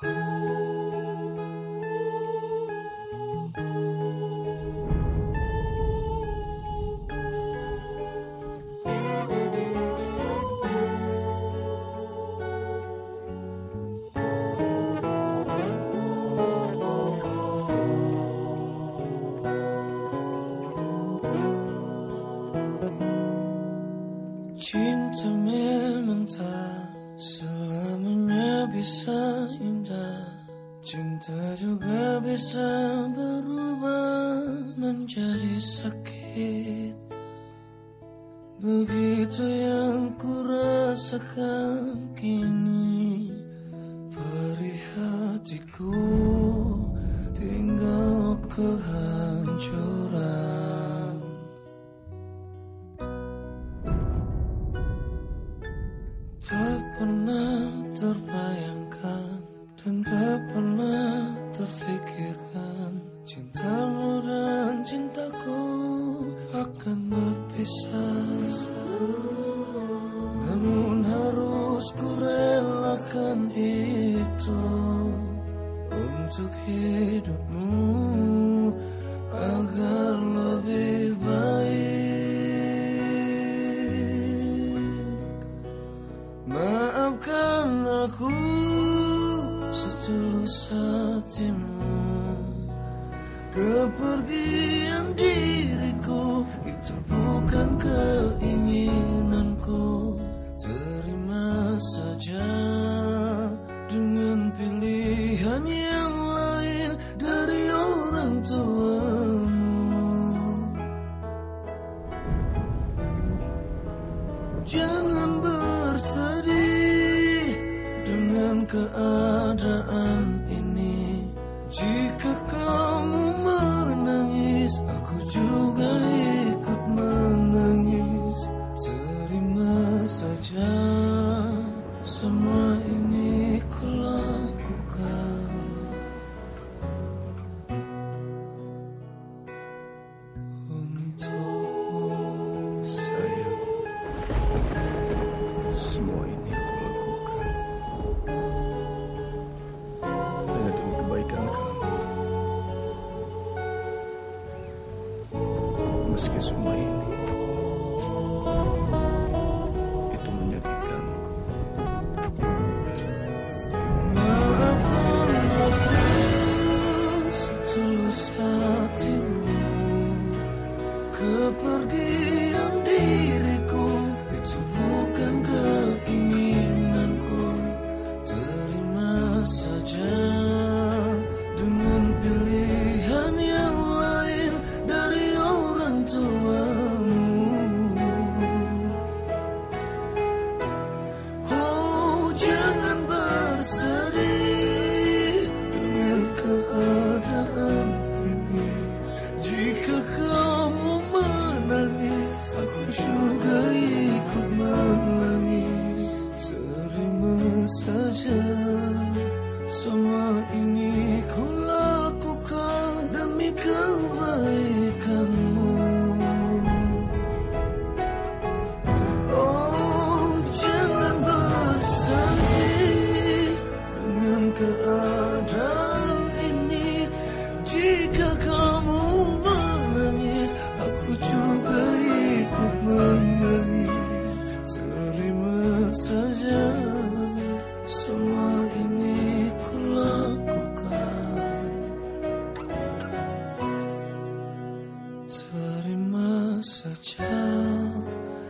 진짜 매망다 슬람은 여비서 Juga bisa berubah menjadi sakit. Begitu yang ku rasakan kini Perih hatiku tinggal kehancuran. Tak pernah terbayangkan akan berpisah Namun harus ku relakan itu Untuk hidupmu agar lebih baik. Maafkan aku setulus hatimu. Kepergian itu bukan keinginanku Terima saja dengan pilihan yang lain dari orang tuamu. Jangan bersedih dengan keadaan ini. Jika kamu menangis, aku juga ikut Meski semua ini itu aku setulus hatimu Kepergian diriku saja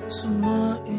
Terima saja semua ini